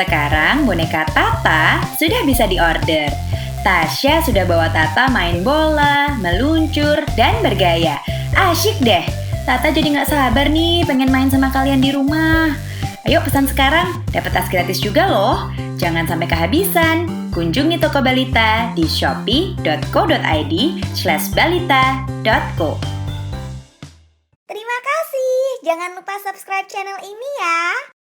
Sekarang boneka Tata sudah bisa diorder. Tasya sudah bawa Tata main bola, meluncur, dan bergaya. Asyik deh. Tata jadi nggak sabar nih pengen main sama kalian di rumah. Ayo pesan sekarang, dapat tas gratis juga loh. Jangan sampai kehabisan. Kunjungi toko Balita di shopee.co.id slash balita.co. Terima kasih. Jangan lupa subscribe channel ini ya.